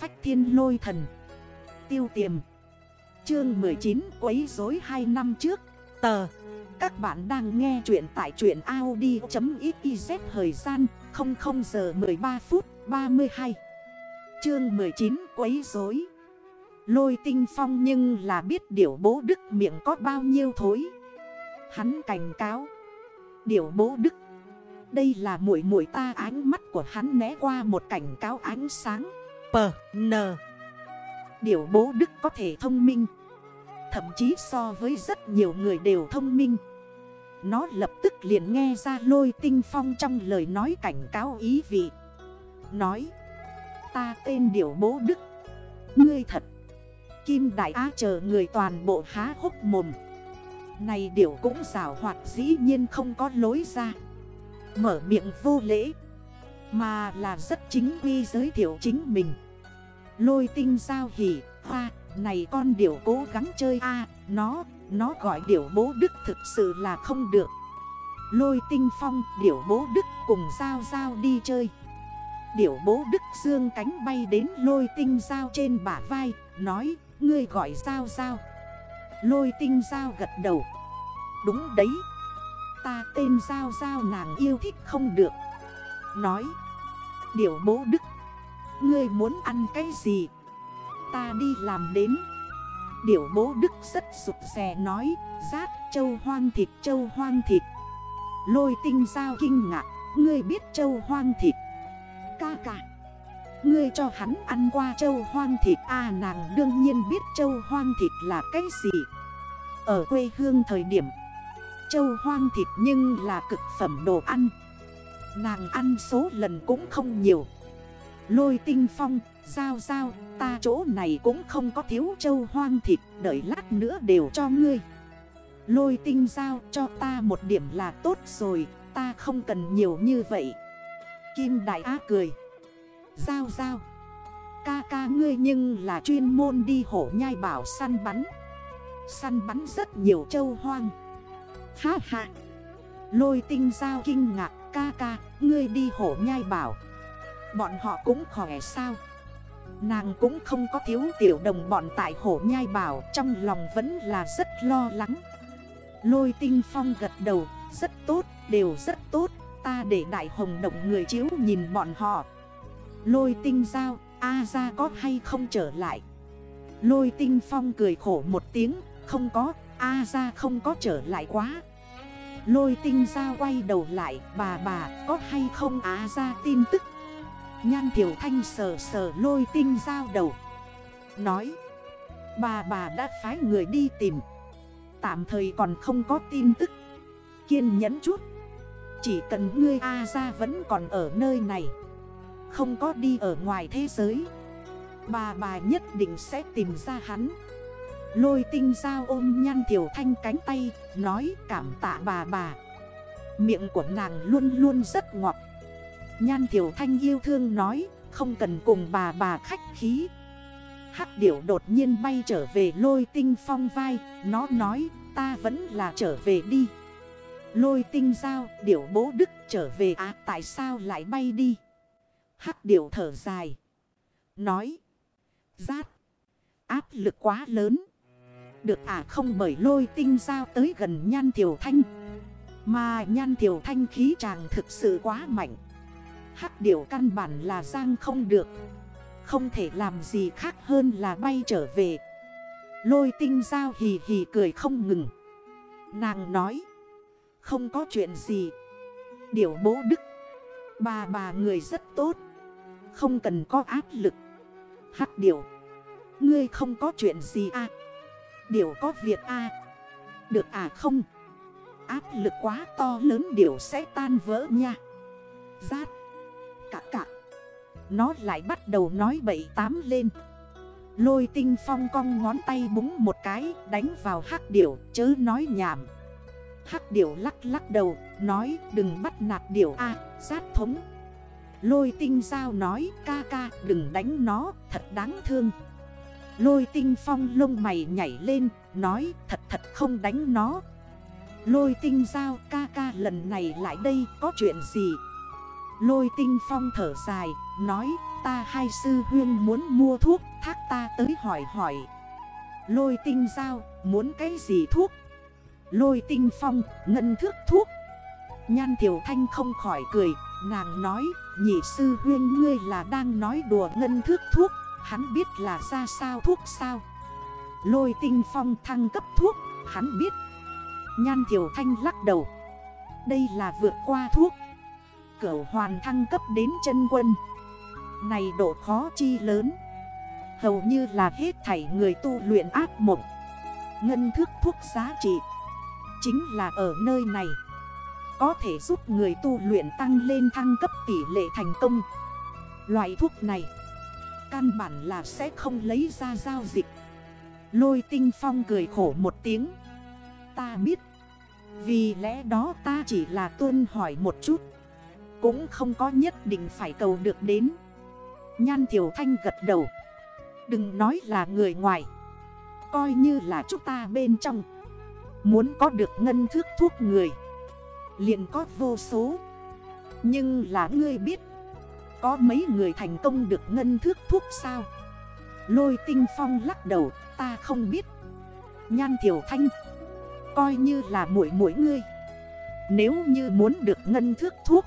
phách thiên lôi thần. Tiêu tiềm. Chương 19 quấy rối 2 năm trước. Tờ. Các bạn đang nghe chuyện tại chuyện Audi.xyz Thời gian 00 giờ 13 phút 32 Chương 19 quấy rối. Lôi tinh phong nhưng là biết điểu bố đức miệng có bao nhiêu thối. Hắn cảnh cáo. Điểu bố đức. Đây là mũi mũi ta, ánh mắt của hắn né qua một cảnh cáo ánh sáng. P, N. Điểu bố đức có thể thông minh. Thậm chí so với rất nhiều người đều thông minh. Nó lập tức liền nghe ra lôi tinh phong trong lời nói cảnh cáo ý vị. Nói Ta tên điểu bố đức. Ngươi thật. Kim Đại Á chờ người toàn bộ há hốc mồm. Này điểu cũng rào hoạt dĩ nhiên không có lối ra. Mở miệng vô lễ. Mà là rất chính quy giới thiệu chính mình. Lôi tinh giao hỉ Hoa này con điểu cố gắng chơi a Nó, nó gọi điểu bố đức thực sự là không được. Lôi tinh phong điểu bố đức cùng giao giao đi chơi. Điểu bố đức dương cánh bay đến lôi tinh giao trên bả vai Nói ngươi gọi giao giao. Lôi tinh giao gật đầu. Đúng đấy. Ta tên giao giao nàng yêu thích không được. Nói. Điều bố đức, Ngươi muốn ăn cái gì? Ta đi làm đến. Điều bố đức rất rụt rè nói Rát châu hoang thịt, châu hoang thịt. Lôi tinh sao kinh ngạc, Ngươi biết châu hoang thịt? Ca ca, Ngươi cho hắn ăn qua châu hoang thịt. À nàng đương nhiên biết châu hoang thịt là cái gì. Ở quê hương thời điểm, Châu hoang thịt nhưng là cực phẩm đồ ăn. Nàng ăn số lần cũng không nhiều. Lôi tinh phong, giao giao, ta chỗ này cũng không có thiếu châu hoang thịt Đợi lát nữa đều cho ngươi. Lôi tinh giao cho ta một điểm là tốt rồi Ta không cần nhiều như vậy. Kim Đại Á cười. Giao giao. Ca ca ngươi nhưng là chuyên môn đi hổ nhai bảo săn bắn. Săn bắn rất nhiều châu hoang. Ha ha. Lôi tinh giao kinh ngạc. Ca ca ngươi đi hổ nhai bảo. Bọn họ cũng khỏe sao? Nàng cũng không có thiếu tiểu đồng bọn tại hổ nhai bảo Trong lòng vẫn là rất lo lắng. Lôi tinh phong gật đầu Rất tốt, đều rất tốt Ta để đại hồng động người chiếu nhìn bọn họ. Lôi tinh giao, A ra có hay không trở lại? Lôi tinh phong cười khổ một tiếng Không có, A ra không có trở lại quá. Lôi tinh giao quay đầu lại, Bà bà, có hay không? Á ra tin tức. Nhan thiểu thanh sờ sờ lôi tinh giao đầu. Nói, Bà bà đã phái người đi tìm. Tạm thời còn không có tin tức. Kiên nhẫn chút. Chỉ cần ngươi A ra vẫn còn ở nơi này. Không có đi ở ngoài thế giới. Bà bà nhất định sẽ tìm ra hắn. Lôi tinh giao ôm nhan thiểu thanh cánh tay, Nói cảm tạ bà bà Miệng của nàng luôn luôn rất ngọt Nhan thiểu thanh yêu thương nói, Không cần cùng bà bà khách khí Hắc điểu đột nhiên bay trở về lôi tinh phong vai, Nó nói, ta vẫn là trở về đi Lôi tinh giao, điểu bố đức trở về à tại sao lại bay đi Hắc điểu thở dài. Nói. Giát Áp lực quá lớn. Được à không bởi lôi tinh giao tới gần nhan thiểu thanh. Mà nhan thiểu thanh khí chàng thực sự quá mạnh. Hắc điểu căn bản là giang không được. Không thể làm gì khác hơn là bay trở về. Lôi tinh giao hì hì cười không ngừng. Nàng nói. Không có chuyện gì. Điểu bố đức. Bà bà người rất tốt. Không cần có áp lực Hắc điểu, Ngươi không có chuyện gì à Điều có việc à Được à không? Áp lực quá to lớn điều sẽ tan vỡ nha. Rát. Cả cả. Nó lại bắt đầu nói bậy tám lên. Lôi tinh phong cong ngón tay búng một cái Đánh vào hắc điểu chớ nói nhảm. Hắc điểu lắc lắc đầu Nói đừng bắt nạt điểu a à, thống. Lôi tinh giao nói ca ca đừng đánh nó thật đáng thương. Lôi tinh phong lông mày nhảy lên, Nói, thật thật không đánh nó. Lôi tinh giao, ca ca, lần này lại đây, có chuyện gì? Lôi tinh phong thở dài, Nói, Ta hai sư huyên muốn mua thuốc, Thác ta tới hỏi hỏi. Lôi tinh giao, muốn cái gì thuốc? Lôi tinh phong, ngân thước thuốc. Nhan Tiểu Thanh không khỏi cười, Nàng nói, nhị sư huyên, ngươi là đang nói đùa ngân thước thuốc. Hắn biết là ra sao thuốc sao? Lôi tinh phong thăng cấp thuốc, Hắn biết. Nhan Tiểu Thanh lắc đầu. Đây là vượt qua thuốc. Cửu hoàn thăng cấp đến chân quân. Này độ khó chi lớn. Hầu như là hết thảy người tu luyện ác mộng. Ngân thức thuốc giá trị. Chính là ở nơi này. Có thể giúp người tu luyện tăng lên thăng cấp tỷ lệ thành công. Loại thuốc này Căn bản là sẽ không lấy ra giao dịch. Lôi tinh phong cười khổ một tiếng. Ta biết. Vì lẽ đó ta chỉ là tuân hỏi một chút. Cũng không có nhất định phải cầu được đến. Nhan Tiểu Thanh gật đầu. Đừng nói là người ngoài. Coi như là chúng ta bên trong. Muốn có được ngân thước thuốc người. Liền có vô số. Nhưng là ngươi biết. Có mấy người thành công được ngân thước thuốc sao? Lôi tinh phong lắc đầu, ta không biết. Nhan Tiểu Thanh, Coi như là mỗi mỗi ngươi. Nếu như muốn được ngân thước thuốc,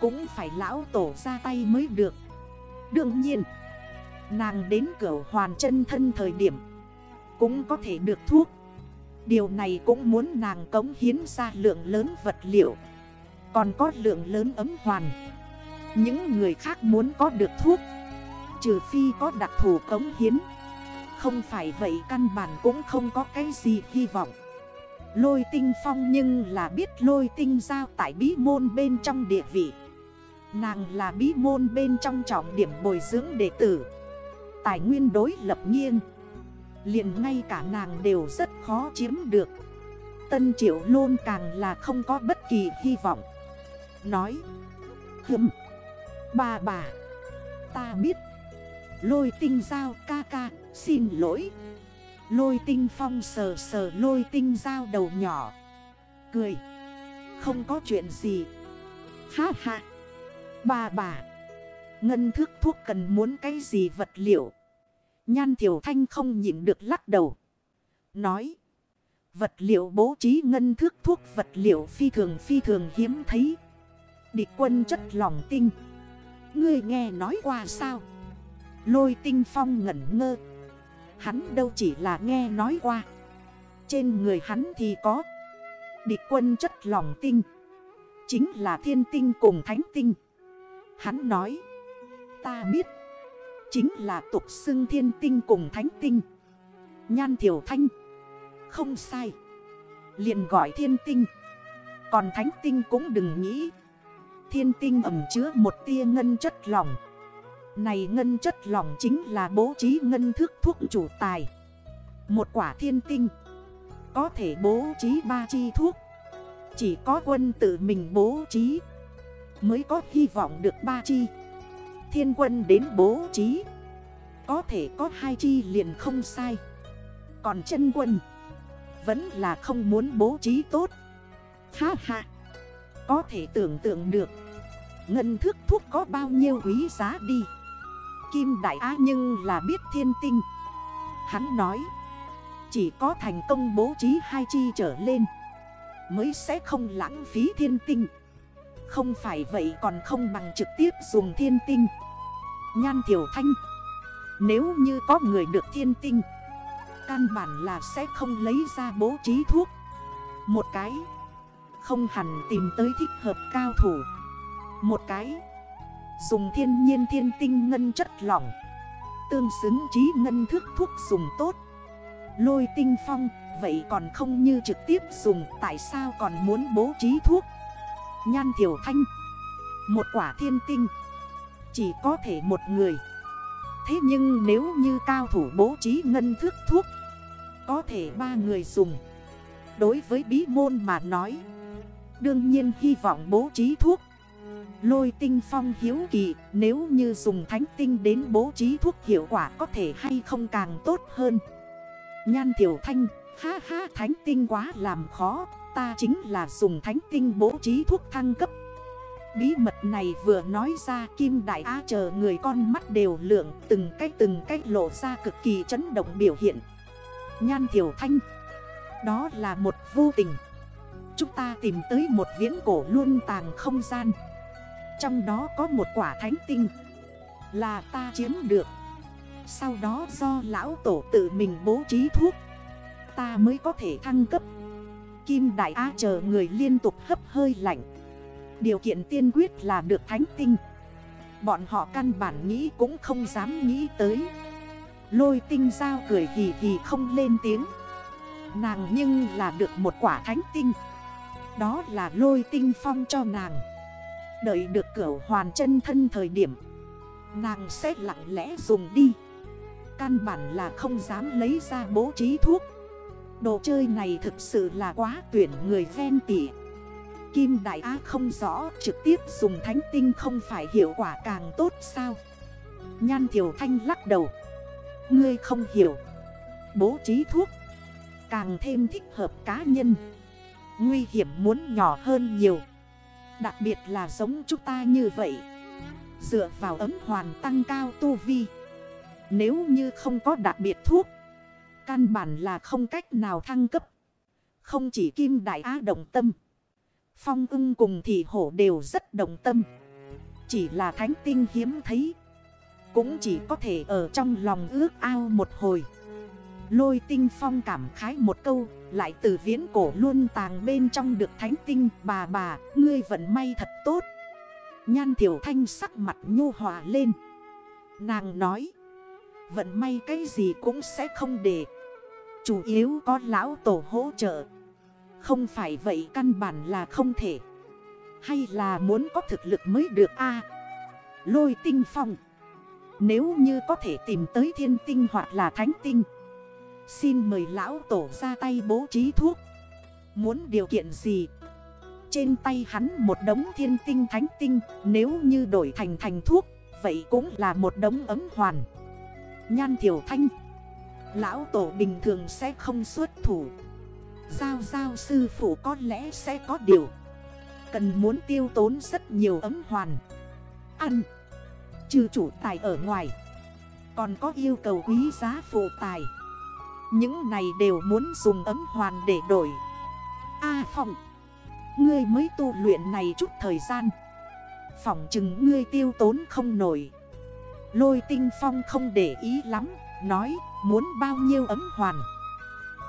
Cũng phải lão tổ ra tay mới được. Đương nhiên, Nàng đến cửa hoàn chân thân thời điểm Cũng có thể được thuốc. Điều này cũng muốn nàng cống hiến ra lượng lớn vật liệu, Còn có lượng lớn ấm hoàn. Những người khác muốn có được thuốc, Trừ phi có đặc thù cống hiến. Không phải vậy căn bản cũng không có cái gì hy vọng. Lôi tinh phong nhưng là biết lôi tinh giao tại bí môn bên trong địa vị. Nàng là bí môn bên trong trọng điểm bồi dưỡng đệ tử. Tài nguyên đối lập nghiêng. Liền ngay cả nàng đều rất khó chiếm được. Tân triệu luôn càng là không có bất kỳ hy vọng. Nói, Hừm. Bà bà, Ta biết Lôi tinh giao ca ca, Xin lỗi Lôi tinh phong sờ sờ lôi tinh giao đầu nhỏ Cười Không có chuyện gì Ha ha Bà bà, Ngân thước thuốc cần muốn cái gì vật liệu Nhan Thiểu Thanh không nhịn được lắc đầu. Nói. Vật liệu bố trí ngân thước thuốc vật liệu phi thường phi thường hiếm thấy. Địch quân chất lòng tinh. Ngươi nghe nói qua sao? Lôi tinh phong ngẩn ngơ. Hắn đâu chỉ là nghe nói qua. Trên người hắn thì có. Địch quân chất lòng tinh. Chính là thiên tinh cùng thánh tinh. Hắn nói. Ta biết. Chính là tục xưng thiên tinh cùng thánh tinh Nhan thiểu thanh, Không sai, liền gọi thiên tinh Còn thánh tinh cũng đừng nghĩ Thiên tinh ẩm chứa một tia ngân chất lỏng. Này ngân chất lỏng chính là bố trí ngân thước thuốc chủ tài. Một quả thiên tinh Có thể bố trí ba chi thuốc. Chỉ có quân tự mình bố trí Mới có hy vọng được ba chi. Thiên quân đến bố trí Có thể có hai chi liền không sai. Còn chân quân Vẫn là không muốn bố trí tốt. Ha ha, Có thể tưởng tượng được. Ngân thước thuốc có bao nhiêu quý giá đi? Kim Đại Á nhưng là biết thiên tinh. Hắn nói, Chỉ có thành công bố trí hai chi trở lên, Mới sẽ không lãng phí thiên tinh. Không phải vậy còn không bằng trực tiếp dùng thiên tinh. Nhan Tiểu Thanh, Nếu như có người được thiên tinh, Căn bản là sẽ không lấy ra bố trí thuốc. Một cái, Không hẳn tìm tới thích hợp cao thủ. Một cái. Dùng thiên nhiên thiên tinh ngân chất lỏng. Tương xứng trí ngân thức thuốc dùng tốt. Lôi tinh phong, Vậy còn không như trực tiếp dùng, Tại sao còn muốn bố trí thuốc? Nhan thiểu Thanh. Một quả thiên tinh. Chỉ có thể một người. Thế nhưng nếu như cao thủ bố trí ngân thước thuốc, Có thể ba người dùng. Đối với bí môn mà nói, Đương nhiên hy vọng bố trí thuốc Lôi tinh phong hiếu kỳ, Nếu như dùng thánh tinh đến bố trí thuốc hiệu quả có thể hay không càng tốt hơn. Nhan tiểu thanh, Ha ha, thánh tinh quá làm khó, Ta chính là dùng thánh tinh bố trí thuốc thăng cấp. Bí mật này vừa nói ra, Kim Đại Á chờ người con mắt đều lượng, Từng cách từng cách lộ ra cực kỳ chấn động biểu hiện. Nhan tiểu Thanh, Đó là một vô tình. Chúng ta tìm tới một viễn cổ luôn tàng không gian. Trong đó có một quả thánh tinh. Là ta chiếm được. Sau đó do lão tổ tự mình bố trí thuốc, Ta mới có thể thăng cấp. Kim Đại Á chờ người liên tục hấp hơi lạnh. Điều kiện tiên quyết là được thánh tinh. Bọn họ căn bản nghĩ cũng không dám nghĩ tới. Lôi tinh giao cười hì hì không lên tiếng. Nàng nhưng là được một quả thánh tinh. Đó là lôi tinh phong cho nàng. Đợi được cửa hoàn chân thân thời điểm. Nàng sẽ lặng lẽ dùng đi. Căn bản là không dám lấy ra bố trí thuốc. Đồ chơi này thực sự là quá tuyển người ven tỉ Kim Đại Á không rõ trực tiếp dùng thánh tinh không phải hiệu quả càng tốt sao? Nhan Thiểu Thanh lắc đầu. Ngươi không hiểu. Bố trí thuốc Càng thêm thích hợp cá nhân. Nguy hiểm muốn nhỏ hơn nhiều. Đặc biệt là giống chúng ta như vậy. Dựa vào ấm hoàn tăng cao tu vi. Nếu như không có đặc biệt thuốc, Căn bản là không cách nào thăng cấp. Không chỉ Kim Đại Á động tâm, Phong ưng cùng thị hổ đều rất đồng tâm. Chỉ là thánh tinh hiếm thấy, Cũng chỉ có thể ở trong lòng ước ao một hồi. Lôi tinh phong cảm khái một câu Lại từ viễn cổ luôn tàng bên trong được thánh tinh Bà bà, ngươi vận may thật tốt. Nhan thiểu thanh sắc mặt nhu hòa lên. Nàng nói Vận may cái gì cũng sẽ không để. Chủ yếu có lão tổ hỗ trợ. Không phải vậy căn bản là không thể. Hay là muốn có thực lực mới được a? Lôi tinh phong Nếu như có thể tìm tới thiên tinh hoặc là thánh tinh Xin mời lão tổ ra tay bố trí thuốc. Muốn điều kiện gì? Trên tay hắn một đống thiên tinh thánh tinh, Nếu như đổi thành thành thuốc, Vậy cũng là một đống ấm hoàn. Nhan thiểu thanh. Lão tổ bình thường sẽ không xuất thủ. Giao giao sư phụ có lẽ sẽ có điều. Cần muốn tiêu tốn rất nhiều ấm hoàn. Ăn. Trừ chủ tài ở ngoài. Còn có yêu cầu quý giá phụ tài. Những này đều muốn dùng ấm hoàn để đổi. A à, Phong Ngươi mới tu luyện này chút thời gian. Phỏng chừng ngươi tiêu tốn không nổi. Lôi tinh phong không để ý lắm Nói muốn bao nhiêu ấm hoàn?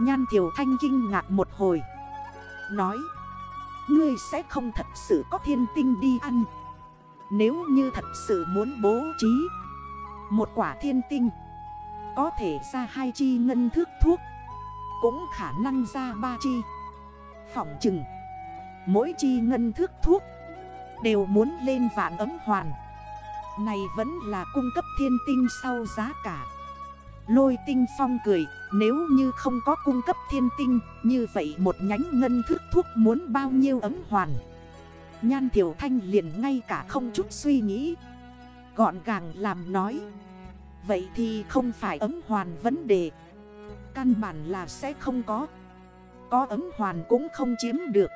Nhan Thiều Thanh kinh ngạc một hồi Nói Ngươi sẽ không thật sự có thiên tinh đi ăn. Nếu như thật sự muốn bố trí Một quả thiên tinh có thể ra hai chi ngân thước thuốc, Cũng khả năng ra ba chi. Phỏng chừng, Mỗi chi ngân thước thuốc Đều muốn lên vạn ấm hoàn. Này vẫn là cung cấp thiên tinh sau giá cả. Lôi tinh phong cười, Nếu như không có cung cấp thiên tinh, Như vậy một nhánh ngân thước thuốc muốn bao nhiêu ấm hoàn? Nhan Tiểu Thanh liền ngay cả không chút suy nghĩ, Gọn gàng làm nói. Vậy thì không phải ấm hoàn vấn đề. Căn bản là sẽ không có. Có ấm hoàn cũng không chiếm được.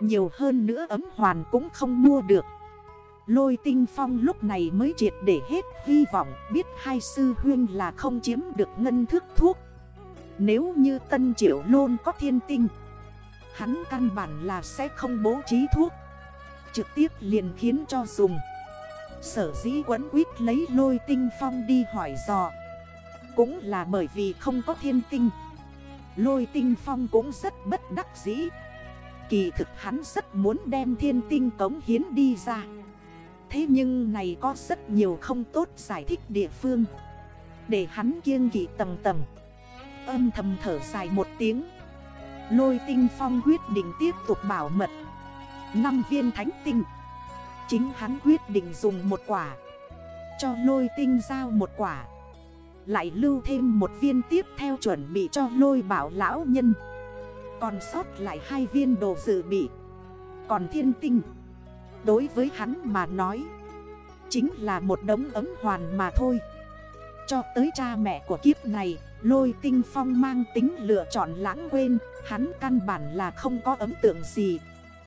Nhiều hơn nữa ấm hoàn cũng không mua được. Lôi tinh phong lúc này mới triệt để hết hy vọng, biết hai sư huyên là không chiếm được ngân thức thuốc. Nếu như tân triệu lôn có thiên tinh, Hắn căn bản là sẽ không bố trí thuốc. Trực tiếp liền khiến cho dùng. Sở dĩ quấn quýt lấy lôi tinh phong đi hỏi dò. Cũng là bởi vì không có thiên tinh. Lôi tinh phong cũng rất bất đắc dĩ. Kỳ thực hắn rất muốn đem thiên tinh cống hiến đi ra. Thế nhưng này có rất nhiều không tốt giải thích địa phương. Để hắn kiêng kỵ tầng tầng. Âm thầm thở dài một tiếng. Lôi tinh phong quyết định tiếp tục bảo mật. Năm viên thánh tinh. Chính hắn quyết định dùng một quả. Cho lôi tinh giao một quả. Lại lưu thêm một viên tiếp theo chuẩn bị cho lôi bảo lão nhân. Còn sót lại hai viên đồ dự bị. Còn thiên tinh. Đối với hắn mà nói, Chính là một đống ấm hoàn mà thôi. Cho tới cha mẹ của kiếp này, Lôi tinh phong mang tính lựa chọn lãng quên, Hắn căn bản là không có ấm tượng gì.